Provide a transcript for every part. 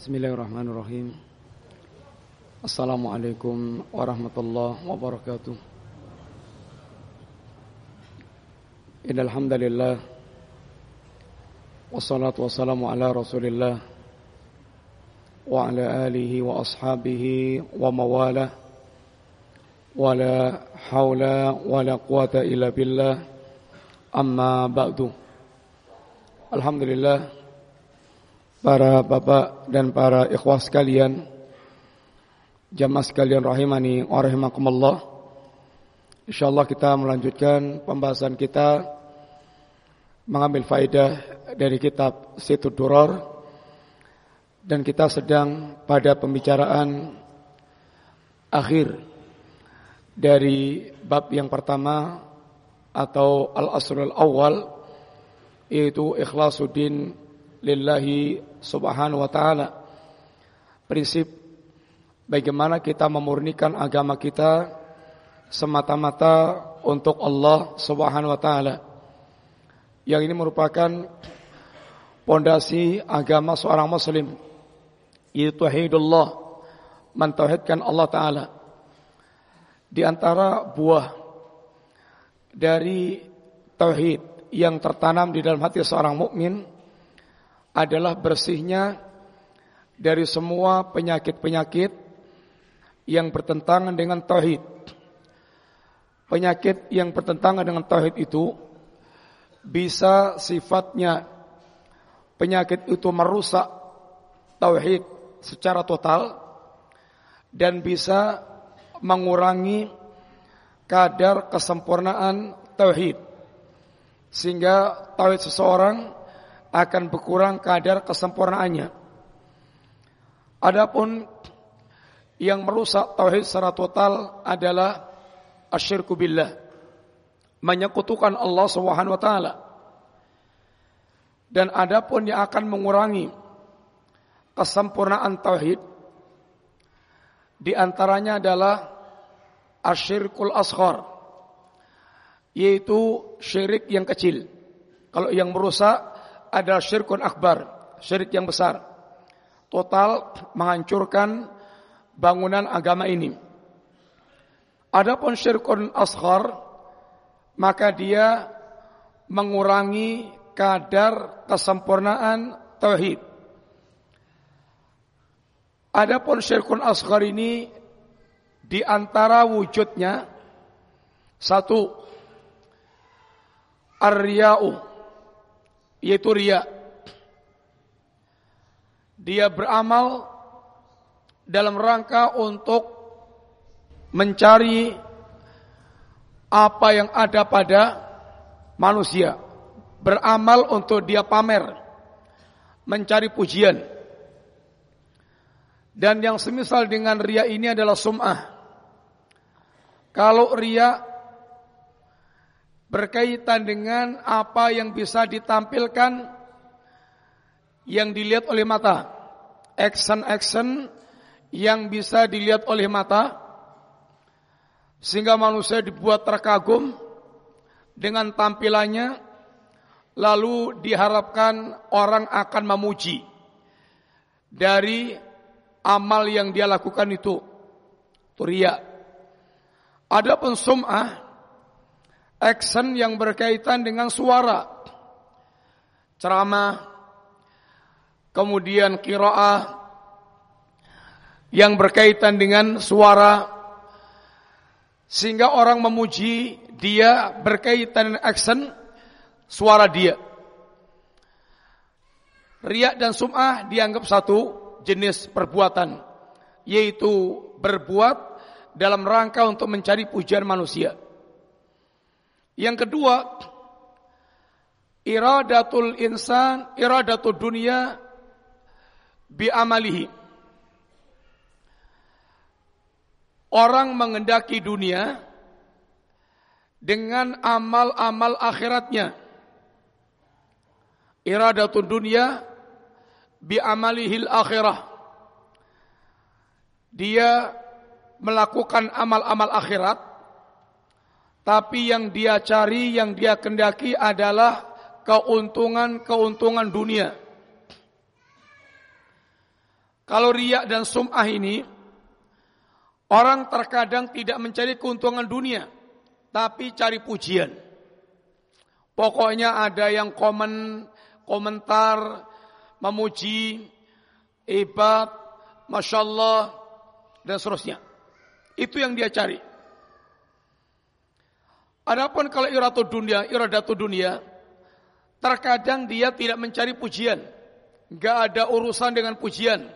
بسم الله الرحمن الرحيم. السلام عليكم ورحمة الله وبركاته. إن الحمد لله والصلاة والسلام على رسول الله وعلى آله وأصحابه وموالاه ولا حول ولا قوة إلا بالله. أما بعد. الحمد لله para bapak dan para ikhwah sekalian, jamaah sekalian rahimani wa rahimakumullah. Insyaallah kita melanjutkan pembahasan kita mengambil faedah dari kitab Situ Duror dan kita sedang pada pembicaraan akhir dari bab yang pertama atau al-asrul awal yaitu ikhlasuddin lillahi subhanahu wa ta'ala. Prinsip bagaimana kita memurnikan agama kita semata-mata untuk Allah subhanahu wa ta'ala. Yang ini merupakan pondasi agama seorang muslim yaitu tauhidullah mentauhidkan Allah taala. Di antara buah dari tauhid yang tertanam di dalam hati seorang mukmin adalah bersihnya dari semua penyakit-penyakit yang bertentangan dengan tauhid. Penyakit yang bertentangan dengan tauhid itu bisa sifatnya penyakit itu merusak tauhid secara total dan bisa mengurangi kadar kesempurnaan tauhid sehingga tauhid seseorang akan berkurang kadar kesempurnaannya. Adapun yang merusak tauhid secara total adalah asyirku billah. Menyekutukan Allah Subhanahu wa taala. Dan adapun yang akan mengurangi kesempurnaan tauhid di antaranya adalah asyirkul asghar yaitu syirik yang kecil. Kalau yang merusak adalah syirkun akbar, syirik yang besar. Total menghancurkan bangunan agama ini. Adapun syirkun asghar maka dia mengurangi kadar kesempurnaan tauhid. Adapun syirkun asghar ini di antara wujudnya satu ar-riya'u yaitu ria. Dia beramal dalam rangka untuk mencari apa yang ada pada manusia. Beramal untuk dia pamer, mencari pujian. Dan yang semisal dengan ria ini adalah sum'ah. Kalau ria berkaitan dengan apa yang bisa ditampilkan yang dilihat oleh mata. Action-action yang bisa dilihat oleh mata sehingga manusia dibuat terkagum dengan tampilannya lalu diharapkan orang akan memuji dari amal yang dia lakukan itu. Turia. Adapun sum'ah action yang berkaitan dengan suara. Ceramah, kemudian kiroah yang berkaitan dengan suara sehingga orang memuji dia berkaitan dengan action suara dia. Riak dan sum'ah dianggap satu jenis perbuatan yaitu berbuat dalam rangka untuk mencari pujian manusia. Yang kedua, iradatul insan, iradatul dunia bi amalihi. Orang mengendaki dunia dengan amal-amal akhiratnya. Iradatul dunia bi amalihil akhirah. Dia melakukan amal-amal akhirat tapi yang dia cari, yang dia kendaki adalah keuntungan-keuntungan dunia. Kalau riak dan sum'ah ini orang terkadang tidak mencari keuntungan dunia, tapi cari pujian. Pokoknya ada yang komen, komentar, memuji, hebat, masya Allah, dan seterusnya. Itu yang dia cari. Adapun kalau iratu dunia, iradatu dunia, terkadang dia tidak mencari pujian. Gak ada urusan dengan pujian.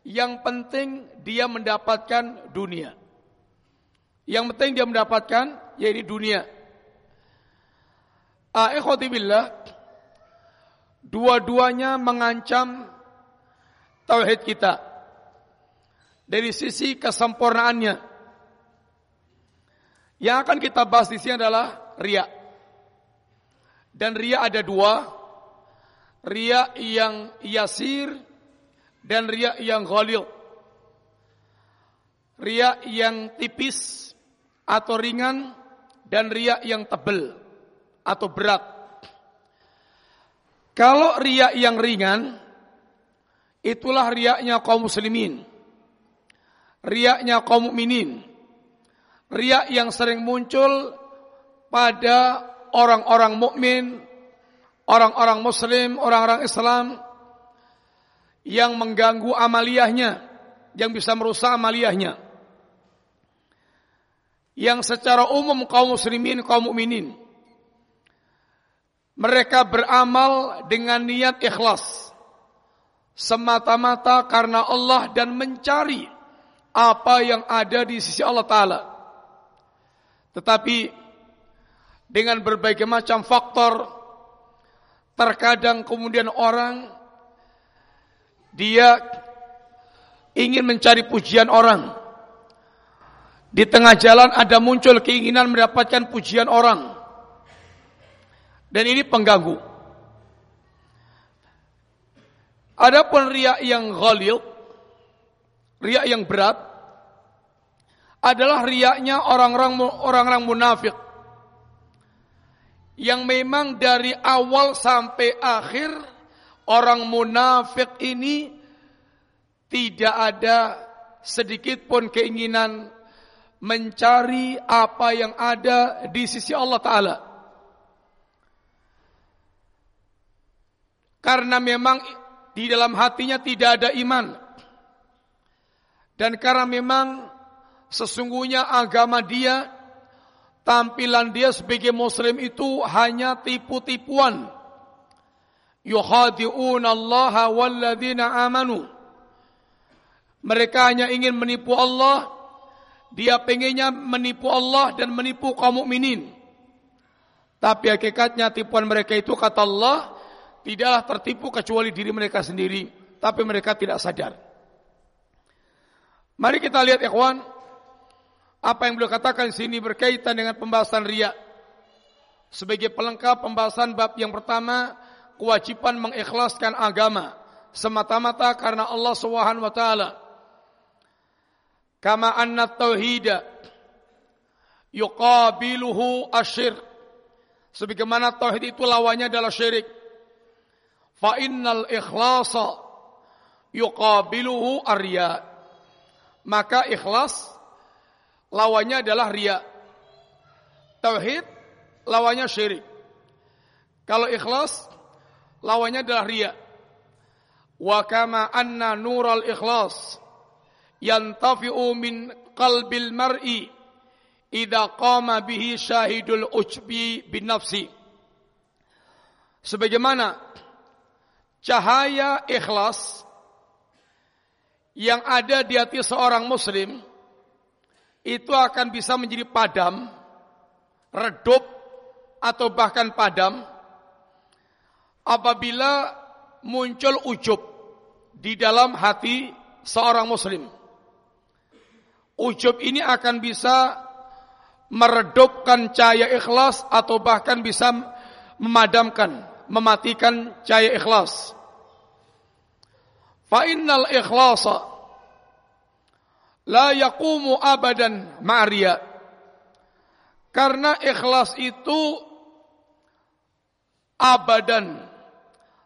Yang penting dia mendapatkan dunia. Yang penting dia mendapatkan yaitu dunia. Ah, billah, dua-duanya mengancam tauhid kita dari sisi kesempurnaannya. Yang akan kita bahas di sini adalah ria. Dan ria ada dua, ria yang yasir dan riak yang ghalil. Riak yang tipis atau ringan dan riak yang tebal atau berat. Kalau riak yang ringan itulah riaknya kaum muslimin. Riaknya kaum mukminin. Riak yang sering muncul pada orang-orang mukmin, orang-orang muslim, orang-orang Islam yang mengganggu amaliyahnya, yang bisa merusak amaliyahnya. Yang secara umum kaum muslimin, kaum mukminin mereka beramal dengan niat ikhlas semata-mata karena Allah dan mencari apa yang ada di sisi Allah taala. Tetapi dengan berbagai macam faktor terkadang kemudian orang dia ingin mencari pujian orang. Di tengah jalan ada muncul keinginan mendapatkan pujian orang. Dan ini pengganggu. Adapun riak yang ghalil, riak yang berat adalah riaknya orang-orang orang-orang munafik yang memang dari awal sampai akhir orang munafik ini tidak ada sedikit pun keinginan mencari apa yang ada di sisi Allah Ta'ala. Karena memang di dalam hatinya tidak ada iman. Dan karena memang sesungguhnya agama dia, tampilan dia sebagai muslim itu hanya tipu-tipuan Allah walladzina amanu. Mereka hanya ingin menipu Allah, dia pengennya menipu Allah dan menipu kaum mukminin. Tapi hakikatnya tipuan mereka itu kata Allah tidaklah tertipu kecuali diri mereka sendiri, tapi mereka tidak sadar. Mari kita lihat ikhwan apa yang beliau katakan sini berkaitan dengan pembahasan riya. Sebagai pelengkap pembahasan bab yang pertama kewajiban mengikhlaskan agama semata-mata karena Allah Subhanahu wa taala. Kama anna tauhid yuqabiluhu asyirk. Sebagaimana tauhid itu lawannya adalah syirik. Fa innal ikhlasa yuqabiluhu arya. Maka ikhlas lawannya adalah ria. Tauhid lawannya syirik. Kalau ikhlas lawannya adalah ria. Wa kama anna nural ikhlas yantafi'u min qalbil mar'i idza qama bihi syahidul ujbi bin nafsi. Sebagaimana cahaya ikhlas yang ada di hati seorang muslim itu akan bisa menjadi padam, redup atau bahkan padam apabila muncul ujub di dalam hati seorang muslim. Ujub ini akan bisa meredupkan cahaya ikhlas atau bahkan bisa memadamkan, mematikan cahaya ikhlas. Fa innal ikhlasa la yaqumu abadan ma'riya. Karena ikhlas itu abadan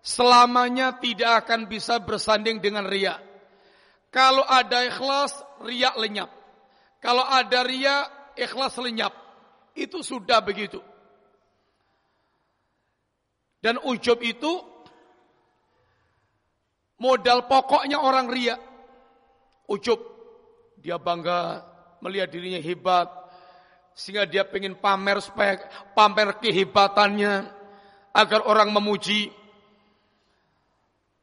selamanya tidak akan bisa bersanding dengan ria. Kalau ada ikhlas, riak lenyap. Kalau ada riak, ikhlas lenyap. Itu sudah begitu. Dan ujub itu modal pokoknya orang ria. Ujub. Dia bangga melihat dirinya hebat. Sehingga dia pengen pamer supaya pamer kehebatannya. Agar orang memuji.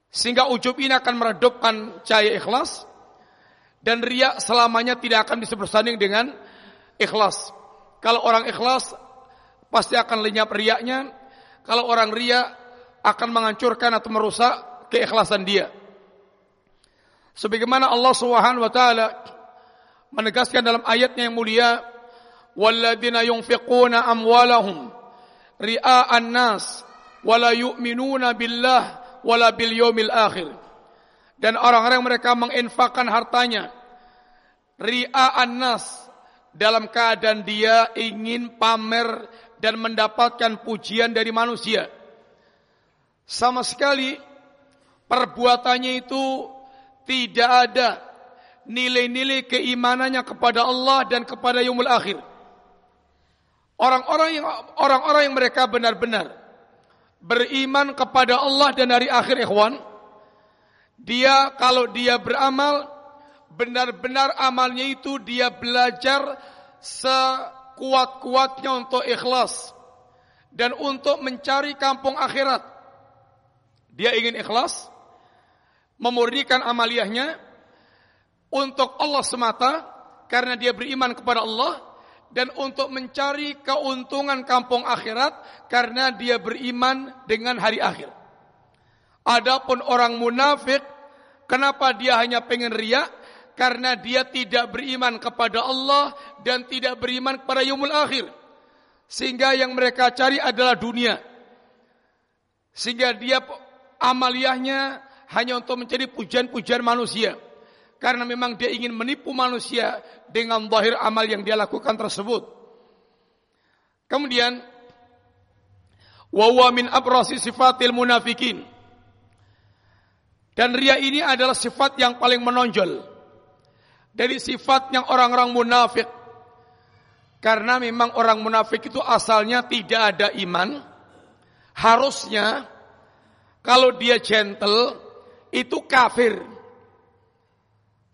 Sehingga ujub ini akan meredupkan cahaya ikhlas. Dan ria selamanya tidak akan bisa bersanding dengan ikhlas. Kalau orang ikhlas pasti akan lenyap riaknya. Kalau orang ria akan menghancurkan atau merusak keikhlasan dia. Sebagaimana Allah Subhanahu wa taala menegaskan dalam ayatnya yang mulia, "Walladzina yunfiquna amwalahum ria'an nas wala yu'minuna billah wala bil yaumil akhir." Dan orang-orang mereka menginfakkan hartanya ria'an nas dalam keadaan dia ingin pamer dan mendapatkan pujian dari manusia. Sama sekali perbuatannya itu tidak ada nilai-nilai keimanannya kepada Allah dan kepada yaumul akhir. Orang-orang yang orang-orang yang mereka benar-benar beriman kepada Allah dan hari akhir ikhwan, dia kalau dia beramal benar-benar amalnya itu dia belajar sekuat-kuatnya untuk ikhlas dan untuk mencari kampung akhirat. Dia ingin ikhlas, memurnikan amaliyahnya untuk Allah semata karena dia beriman kepada Allah dan untuk mencari keuntungan kampung akhirat karena dia beriman dengan hari akhir. Adapun orang munafik, kenapa dia hanya pengen riak? karena dia tidak beriman kepada Allah dan tidak beriman kepada yaumul akhir. Sehingga yang mereka cari adalah dunia. Sehingga dia amaliyahnya hanya untuk mencari pujian-pujian manusia. Karena memang dia ingin menipu manusia dengan zahir amal yang dia lakukan tersebut. Kemudian wa min abrasi sifatil munafikin. Dan ria ini adalah sifat yang paling menonjol dari sifatnya orang-orang munafik. Karena memang orang munafik itu asalnya tidak ada iman. Harusnya kalau dia gentle itu kafir.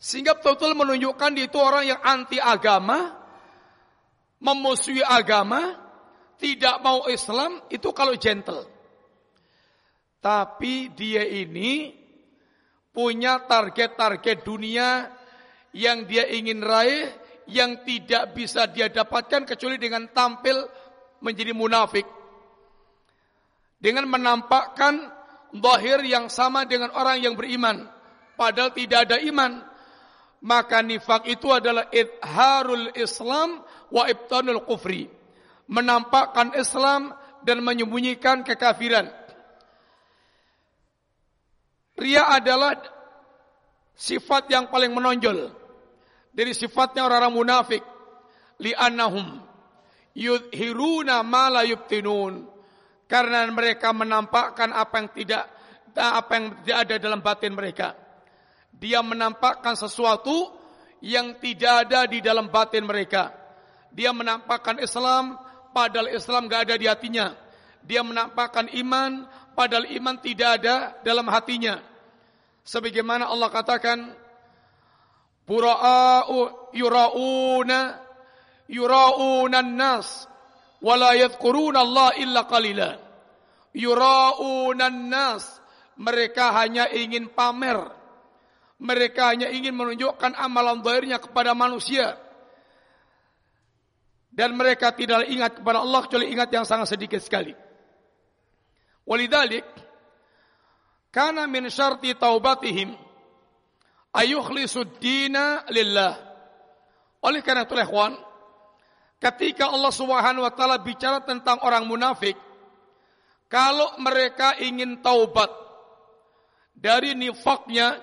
Sehingga betul-betul menunjukkan dia itu orang yang anti agama, memusuhi agama, tidak mau Islam, itu kalau gentle. Tapi dia ini punya target-target dunia yang dia ingin raih yang tidak bisa dia dapatkan kecuali dengan tampil menjadi munafik. Dengan menampakkan zahir yang sama dengan orang yang beriman. Padahal tidak ada iman. Maka nifak itu adalah idharul Islam wa ibtanul kufri. Menampakkan Islam dan menyembunyikan kekafiran. Ria adalah sifat yang paling menonjol dari sifatnya orang-orang munafik li'annahum yudhiruna ma la yubtinun karena mereka menampakkan apa yang tidak apa yang tidak ada dalam batin mereka dia menampakkan sesuatu yang tidak ada di dalam batin mereka dia menampakkan Islam padahal Islam gak ada di hatinya dia menampakkan iman padahal iman tidak ada dalam hatinya sebagaimana Allah katakan Bura'u yura'una yura'una nas wala yadhkuruna Allah illa qalila. Yura'una nas mereka hanya ingin pamer. Mereka hanya ingin menunjukkan amalan zahirnya kepada manusia. Dan mereka tidak ingat kepada Allah kecuali ingat yang sangat sedikit sekali. Walidalik kana min syarti taubatihim ayukhlisud lillah. Oleh karena itu, ikhwan, ketika Allah Subhanahu wa taala bicara tentang orang munafik, kalau mereka ingin taubat dari nifaknya,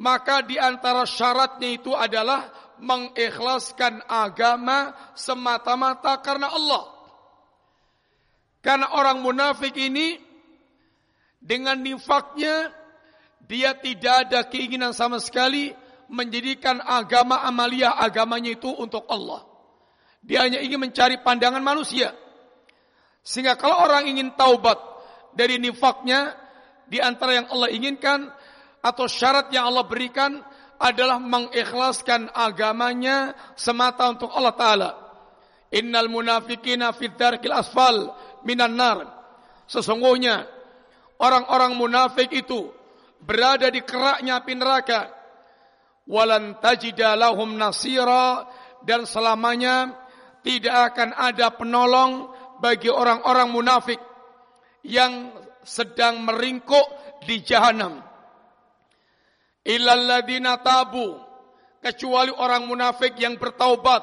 maka di antara syaratnya itu adalah mengikhlaskan agama semata-mata karena Allah. Karena orang munafik ini dengan nifaknya dia tidak ada keinginan sama sekali menjadikan agama amalia agamanya itu untuk Allah. Dia hanya ingin mencari pandangan manusia. Sehingga kalau orang ingin taubat dari nifaknya, di antara yang Allah inginkan atau syarat yang Allah berikan adalah mengikhlaskan agamanya semata untuk Allah Ta'ala. Innal munafikina fid darkil asfal minan nar. Sesungguhnya orang-orang munafik itu berada di keraknya api neraka. Walan tajida lahum nasira dan selamanya tidak akan ada penolong bagi orang-orang munafik yang sedang meringkuk di jahanam. Illalladzina tabu kecuali orang munafik yang bertaubat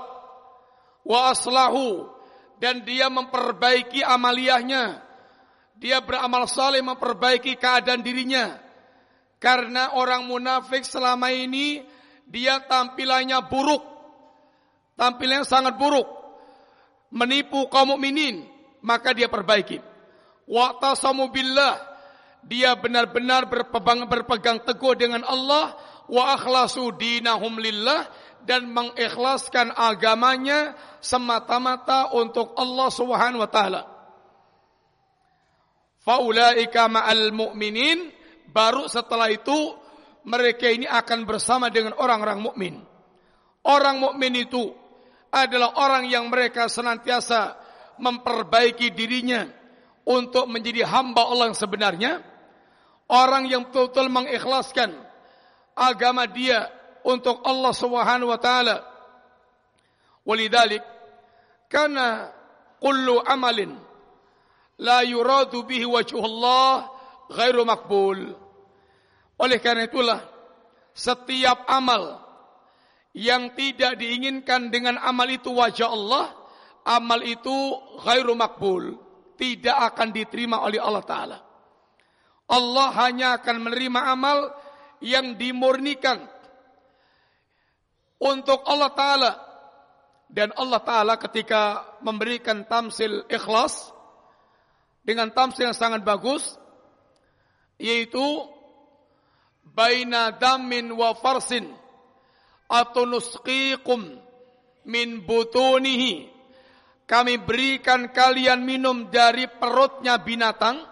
wa aslahu dan dia memperbaiki amaliyahnya. Dia beramal saleh memperbaiki keadaan dirinya. Karena orang munafik selama ini dia tampilannya buruk. Tampilannya sangat buruk. Menipu kaum mukminin, maka dia perbaiki. Wa tasamu billah, dia benar-benar berpegang, berpegang teguh dengan Allah wa akhlasu dinahum lillah dan mengikhlaskan agamanya semata-mata untuk Allah Subhanahu wa taala. Faulaika ma'al mu'minin baru setelah itu mereka ini akan bersama dengan orang-orang mukmin. Orang mukmin itu adalah orang yang mereka senantiasa memperbaiki dirinya untuk menjadi hamba Allah yang sebenarnya. Orang yang betul-betul mengikhlaskan agama dia untuk Allah Subhanahu wa taala. Walidalik karena kullu amalin la yuradu bihi wajhullah ghairu makbul. Oleh karena itulah setiap amal yang tidak diinginkan dengan amal itu wajah Allah, amal itu ghairu makbul, tidak akan diterima oleh Allah taala. Allah hanya akan menerima amal yang dimurnikan untuk Allah Ta'ala. Dan Allah Ta'ala ketika memberikan tamsil ikhlas, dengan tamsil yang sangat bagus, yaitu baina damin wa farsin atau nusqikum min butunihi kami berikan kalian minum dari perutnya binatang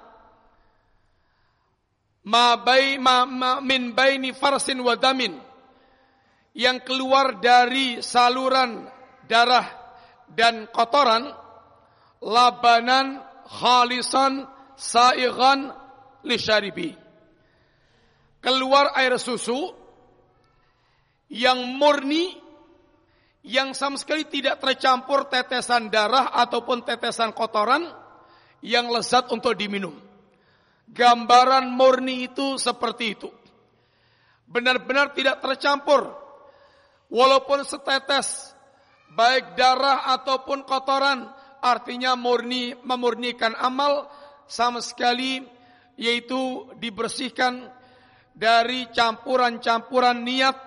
ma, bay, ma, ma min baini farsin wa damin yang keluar dari saluran darah dan kotoran labanan khalisan saighan lisyaribi keluar air susu yang murni yang sama sekali tidak tercampur tetesan darah ataupun tetesan kotoran yang lezat untuk diminum. Gambaran murni itu seperti itu. Benar-benar tidak tercampur walaupun setetes baik darah ataupun kotoran artinya murni memurnikan amal sama sekali yaitu dibersihkan dari campuran-campuran niat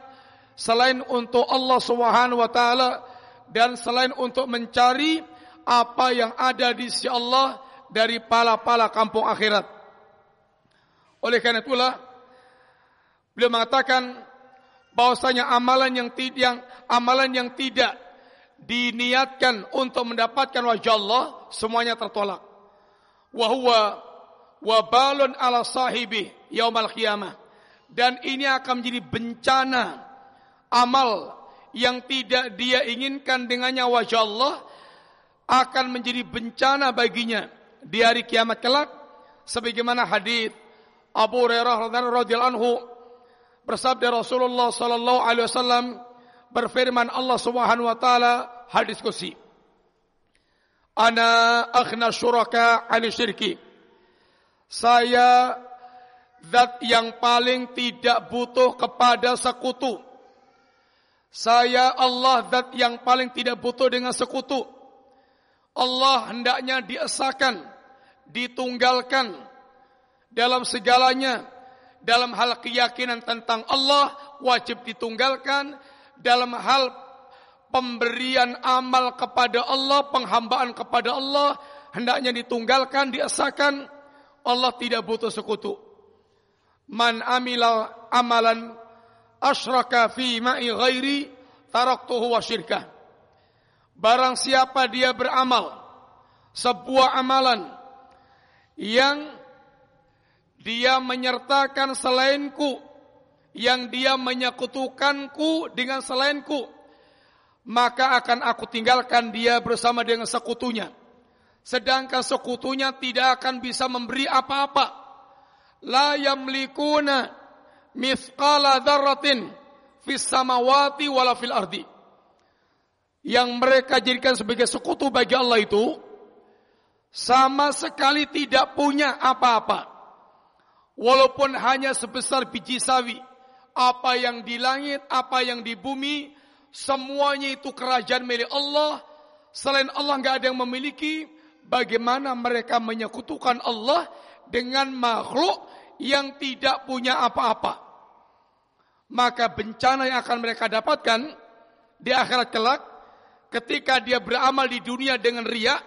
selain untuk Allah Subhanahu wa taala dan selain untuk mencari apa yang ada di sisi Allah dari pala-pala kampung akhirat. Oleh karena itulah beliau mengatakan bahwasanya amalan yang tidak amalan yang tidak diniatkan untuk mendapatkan wajah Allah semuanya tertolak. Wa huwa wabalun ala sahibi yaumal qiyamah. Dan ini akan menjadi bencana amal yang tidak dia inginkan dengannya wajah Allah akan menjadi bencana baginya di hari kiamat kelak sebagaimana hadis Abu Hurairah radhiyallahu anhu Bersabda Rasulullah sallallahu alaihi wasallam berfirman Allah Subhanahu wa taala hadis kursi. Ana akhna syuraka 'ani syirki. Saya zat yang paling tidak butuh kepada sekutu. Saya Allah zat yang paling tidak butuh dengan sekutu. Allah hendaknya diesakan, ditunggalkan dalam segalanya dalam hal keyakinan tentang Allah wajib ditunggalkan dalam hal pemberian amal kepada Allah, penghambaan kepada Allah hendaknya ditunggalkan, diesakan. Allah tidak butuh sekutu. Man amila amalan asyraka fi ma'i ghairi taraktuhu wa syirkah. Barang siapa dia beramal sebuah amalan yang dia menyertakan selainku yang dia menyekutukanku dengan selainku maka akan aku tinggalkan dia bersama dengan sekutunya. Sedangkan sekutunya tidak akan bisa memberi apa-apa. La yamlikuna mithqala dzarratin fis samawati wala fil ardi. Yang mereka jadikan sebagai sekutu bagi Allah itu sama sekali tidak punya apa-apa walaupun hanya sebesar biji sawi apa yang di langit apa yang di bumi semuanya itu kerajaan milik Allah selain Allah nggak ada yang memiliki bagaimana mereka menyekutukan Allah dengan makhluk yang tidak punya apa-apa. Maka bencana yang akan mereka dapatkan di akhirat kelak ketika dia beramal di dunia dengan riak,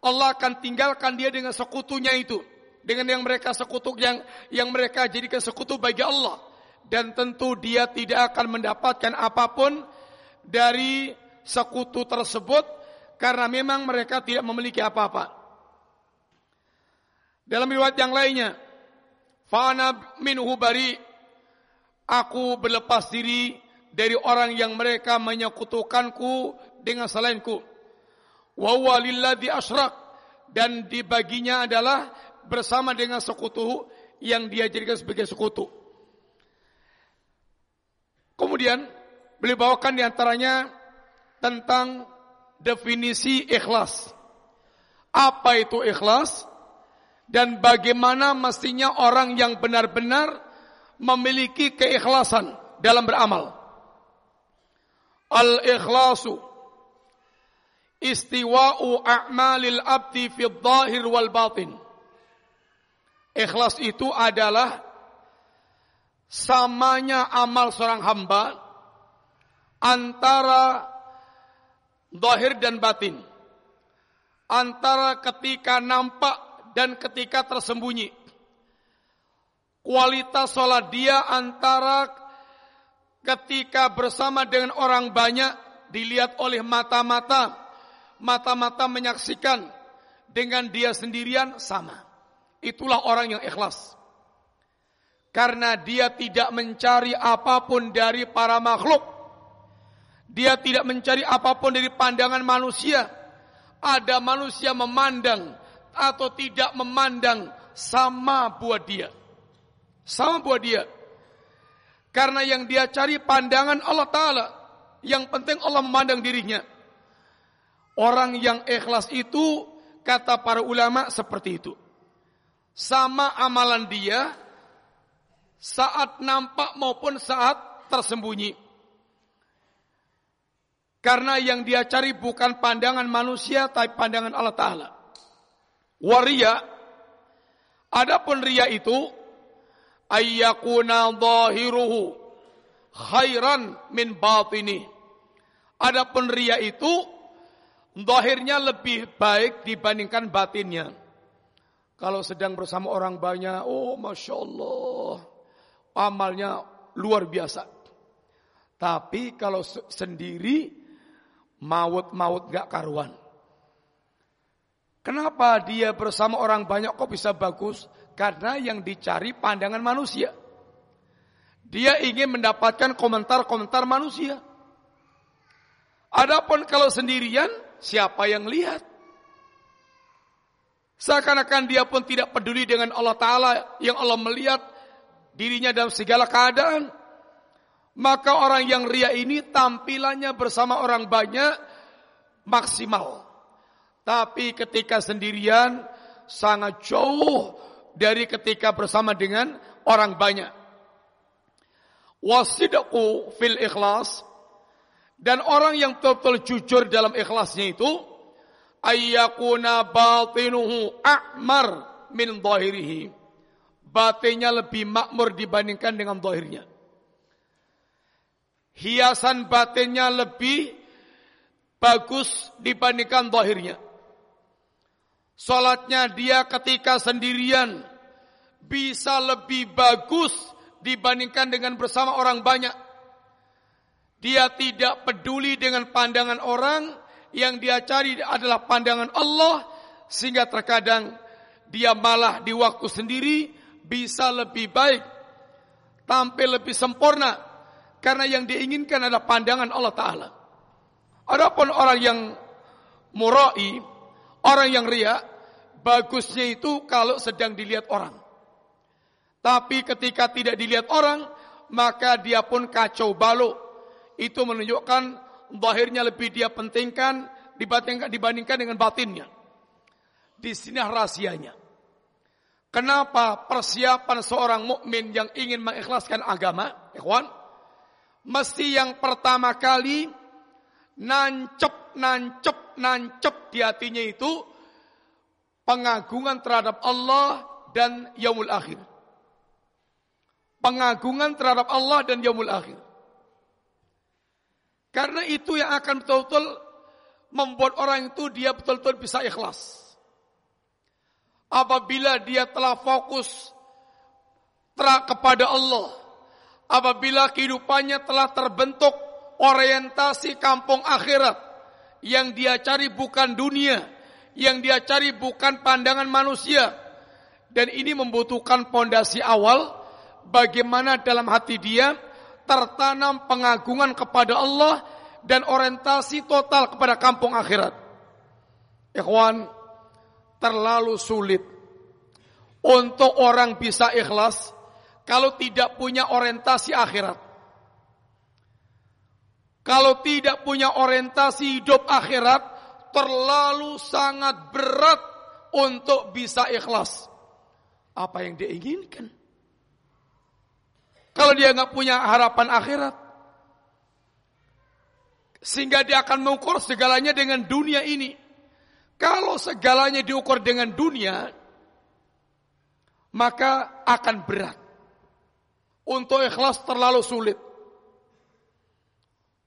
Allah akan tinggalkan dia dengan sekutunya itu, dengan yang mereka sekutuk yang yang mereka jadikan sekutu bagi Allah dan tentu dia tidak akan mendapatkan apa pun dari sekutu tersebut karena memang mereka tidak memiliki apa-apa. Dalam riwayat yang lainnya, fana minhu bari aku berlepas diri dari orang yang mereka menyekutukanku dengan selainku. Wa walilladzi asyrak dan dibaginya adalah bersama dengan sekutu yang dia jadikan sebagai sekutu. Kemudian beliau bawakan di antaranya tentang definisi ikhlas. Apa itu ikhlas? Dan bagaimana mestinya orang yang benar-benar memiliki keikhlasan dalam beramal. Al-ikhlasu istiwa'u a'malil abdi fi dhahir wal batin. Ikhlas itu adalah samanya amal seorang hamba antara Zahir dan batin. Antara ketika nampak dan ketika tersembunyi. Kualitas sholat dia antara ketika bersama dengan orang banyak dilihat oleh mata-mata. Mata-mata menyaksikan dengan dia sendirian sama. Itulah orang yang ikhlas. Karena dia tidak mencari apa pun dari para makhluk dia tidak mencari apa pun dari pandangan manusia. Ada manusia memandang atau tidak memandang sama buat dia. Sama buat dia. Karena yang dia cari pandangan Allah Ta'ala. Yang penting Allah memandang dirinya. Orang yang ikhlas itu, kata para ulama seperti itu. Sama amalan dia, saat nampak maupun saat tersembunyi. Karena yang dia cari bukan pandangan manusia tapi pandangan Allah Ta'ala. Waria. Adapun ria itu. Ayyakuna zahiruhu. Khairan min batini. Adapun ria itu. Zahirnya lebih baik dibandingkan batinnya. Kalau sedang bersama orang banyak. Oh Masya Allah. Amalnya luar biasa. Tapi kalau sendiri maut-maut gak karuan. Kenapa dia bersama orang banyak kok bisa bagus? Karena yang dicari pandangan manusia. Dia ingin mendapatkan komentar-komentar manusia. Adapun kalau sendirian, siapa yang lihat? Seakan-akan dia pun tidak peduli dengan Allah Ta'ala yang Allah melihat dirinya dalam segala keadaan. Maka orang yang ria ini tampilannya bersama orang banyak maksimal. Tapi ketika sendirian sangat jauh dari ketika bersama dengan orang banyak. Wasidku fil ikhlas dan orang yang betul-betul jujur dalam ikhlasnya itu ayyakuna batinuhu a'mar min zahirihi. Batinnya lebih makmur dibandingkan dengan zahirnya hiasan batinnya lebih bagus dibandingkan zahirnya. Salatnya dia ketika sendirian bisa lebih bagus dibandingkan dengan bersama orang banyak. Dia tidak peduli dengan pandangan orang, yang dia cari adalah pandangan Allah, sehingga terkadang dia malah di waktu sendiri bisa lebih baik, tampil lebih sempurna, karena yang diinginkan adalah pandangan Allah Ta'ala. Adapun orang yang murai, orang yang riak, bagusnya itu kalau sedang dilihat orang. Tapi ketika tidak dilihat orang, maka dia pun kacau balau itu menunjukkan zahirnya lebih dia pentingkan dibandingkan, dibandingkan dengan batinnya. Di sini rahasianya. Kenapa persiapan seorang mukmin yang ingin mengikhlaskan agama, ikhwan, mesti yang pertama kali nancep, nancep, nancep di hatinya itu pengagungan terhadap Allah dan yaumul akhir. Pengagungan terhadap Allah dan yaumul akhir. Karena itu yang akan betul-betul membuat orang itu dia betul-betul bisa ikhlas. Apabila dia telah fokus telah kepada Allah. Apabila kehidupannya telah terbentuk orientasi kampung akhirat. Yang dia cari bukan dunia. Yang dia cari bukan pandangan manusia. Dan ini membutuhkan pondasi awal. Bagaimana dalam hati dia tertanam pengagungan kepada Allah dan orientasi total kepada kampung akhirat. Ikhwan, terlalu sulit untuk orang bisa ikhlas kalau tidak punya orientasi akhirat. Kalau tidak punya orientasi hidup akhirat, terlalu sangat berat untuk bisa ikhlas. Apa yang diinginkan? Kalau dia nggak punya harapan akhirat. Sehingga dia akan mengukur segalanya dengan dunia ini. Kalau segalanya diukur dengan dunia, maka akan berat. Untuk ikhlas terlalu sulit.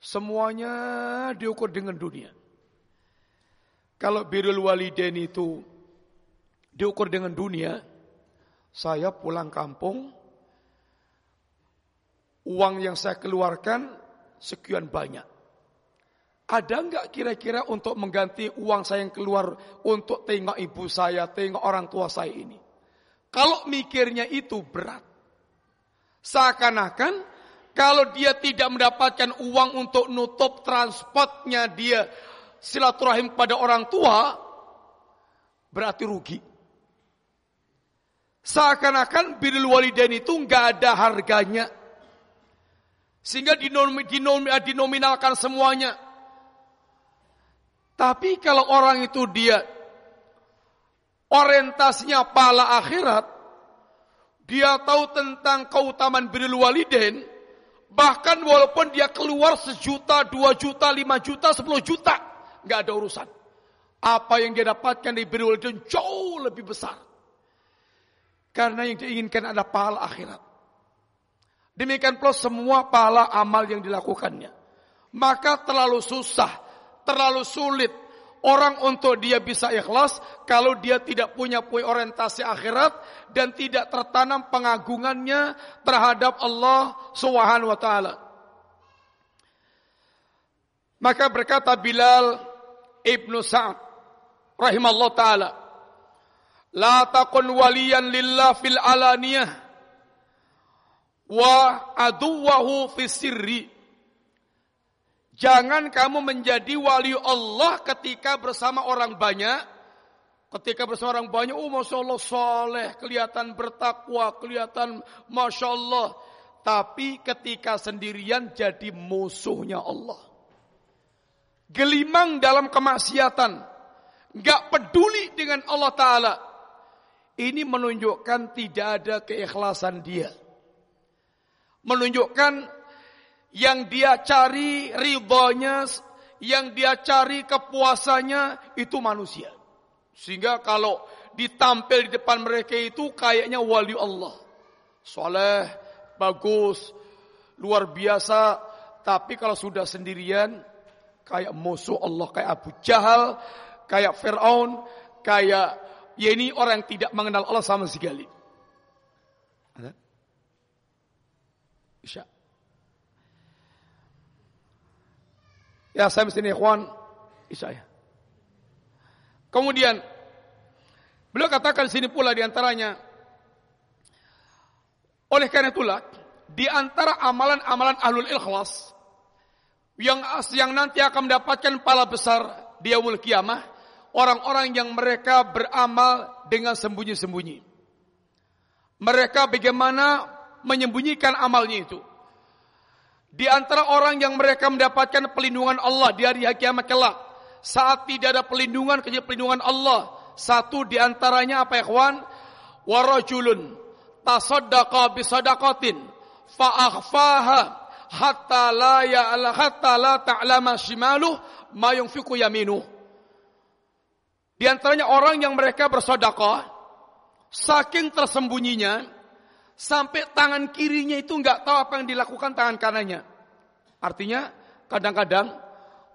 Semuanya diukur dengan dunia. Kalau birul walidain itu diukur dengan dunia, saya pulang kampung, uang yang saya keluarkan sekian banyak. Ada enggak kira-kira untuk mengganti uang saya yang keluar untuk tengok ibu saya, tengok orang tua saya ini? Kalau mikirnya itu berat. Seakan-akan kalau dia tidak mendapatkan uang untuk nutup transportnya dia silaturahim pada orang tua, berarti rugi. Seakan-akan birul walidain itu enggak ada harganya. Sehingga dinominalkan semuanya. Tapi kalau orang itu dia orientasinya pala akhirat, dia tahu tentang keutamaan birrul walidain, bahkan walaupun dia keluar sejuta, dua juta, lima juta, sepuluh juta, nggak ada urusan. Apa yang dia dapatkan dari birrul walidain jauh lebih besar. Karena yang diinginkan adalah pahala akhirat. Demikian pula semua pahala amal yang dilakukannya. Maka terlalu susah, terlalu sulit orang untuk dia bisa ikhlas kalau dia tidak punya punya orientasi akhirat dan tidak tertanam pengagungannya terhadap Allah Subhanahu wa taala. Maka berkata Bilal Ibnu Sa'ad rahimallahu taala, "La takun waliyan lillah fil alaniyah wa aduwahu fisirri. Jangan kamu menjadi wali Allah ketika bersama orang banyak. Ketika bersama orang banyak, oh Masya Allah soleh, kelihatan bertakwa, kelihatan Masya Allah. Tapi ketika sendirian jadi musuhnya Allah. Gelimang dalam kemaksiatan. Gak peduli dengan Allah Ta'ala. Ini menunjukkan tidak ada keikhlasan dia menunjukkan yang dia cari ridhonya, yang dia cari kepuasannya itu manusia. Sehingga kalau ditampil di depan mereka itu kayaknya wali Allah. Soleh, bagus, luar biasa. Tapi kalau sudah sendirian, kayak musuh Allah, kayak Abu Jahal, kayak Fir'aun, kayak ya ini orang yang tidak mengenal Allah sama sekali. Isya. Ya, saya mesti ikhwan, Isya ya. Kemudian beliau katakan sini pula di antaranya oleh karena itulah di antara amalan-amalan ahlul ikhlas yang yang nanti akan mendapatkan pala besar di yaumul kiamah orang-orang yang mereka beramal dengan sembunyi-sembunyi. Mereka bagaimana menyembunyikan amalnya itu. Di antara orang yang mereka mendapatkan pelindungan Allah di hari kiamat kelak. Saat tidak ada pelindungan kecuali pelindungan Allah. Satu di antaranya apa ya kawan? Warajulun tasaddaqa bisadaqatin fa'akhfaha hatta la ya'la hatta la ta'lama shimaluh ma yunfiqu yaminuh. Di antaranya orang yang mereka bersedekah saking tersembunyinya sampai tangan kirinya itu nggak tahu apa yang dilakukan tangan kanannya. Artinya kadang-kadang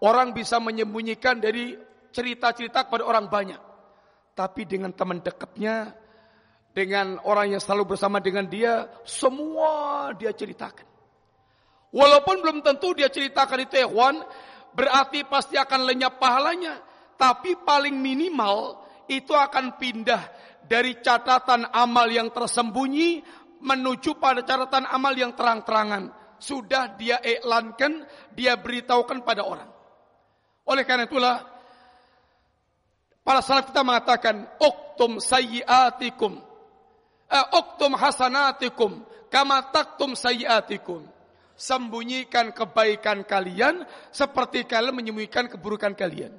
orang bisa menyembunyikan dari cerita-cerita kepada orang banyak. Tapi dengan teman dekatnya, dengan orang yang selalu bersama dengan dia, semua dia ceritakan. Walaupun belum tentu dia ceritakan itu ikhwan, berarti pasti akan lenyap pahalanya. Tapi paling minimal itu akan pindah dari catatan amal yang tersembunyi menuju pada catatan amal yang terang-terangan. Sudah dia iklankan, dia beritahukan pada orang. Oleh karena itulah, para salaf kita mengatakan, Oktum sayyiatikum. Eh, Oktum hasanatikum. Kama taktum sayyiatikum. Sembunyikan kebaikan kalian seperti kalian menyembunyikan keburukan kalian.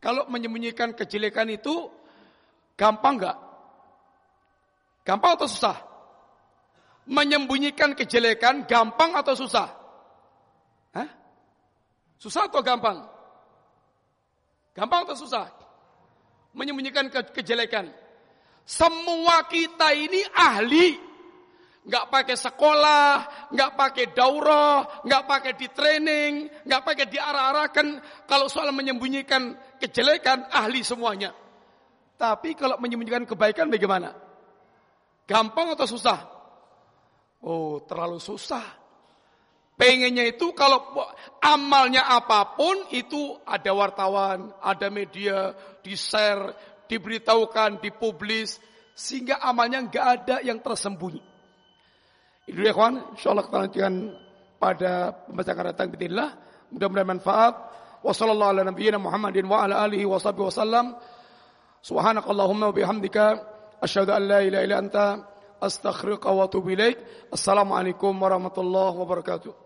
Kalau menyembunyikan kejelekan itu gampang nggak? Gampang atau susah? Menyembunyikan kejelekan gampang atau susah? Hah? Susah atau gampang? Gampang atau susah? Menyembunyikan ke kejelekan. Semua kita ini ahli. Nggak pakai sekolah, nggak pakai daurah, nggak pakai di training, nggak pakai diarah-arahkan. Kalau soal menyembunyikan kejelekan, ahli semuanya. Tapi kalau menyembunyikan kebaikan bagaimana? Gampang atau susah? Oh, terlalu susah. Pengennya itu kalau amalnya apa pun itu ada wartawan, ada media, di-share, diberitahukan, dipublis. Sehingga amalnya nggak ada yang tersembunyi. Itu ya kawan, insya Allah kita lanjutkan pada pembacaan datang bismillah. Mudah-mudahan manfaat. Wassalamualaikum warahmatullahi wabarakatuh. Subhanakallahumma wa bihamdika. Asyhadu an la ilaha illa anta astaghfiruka. Assalamualaikum warahmatullahi wabarakatuh.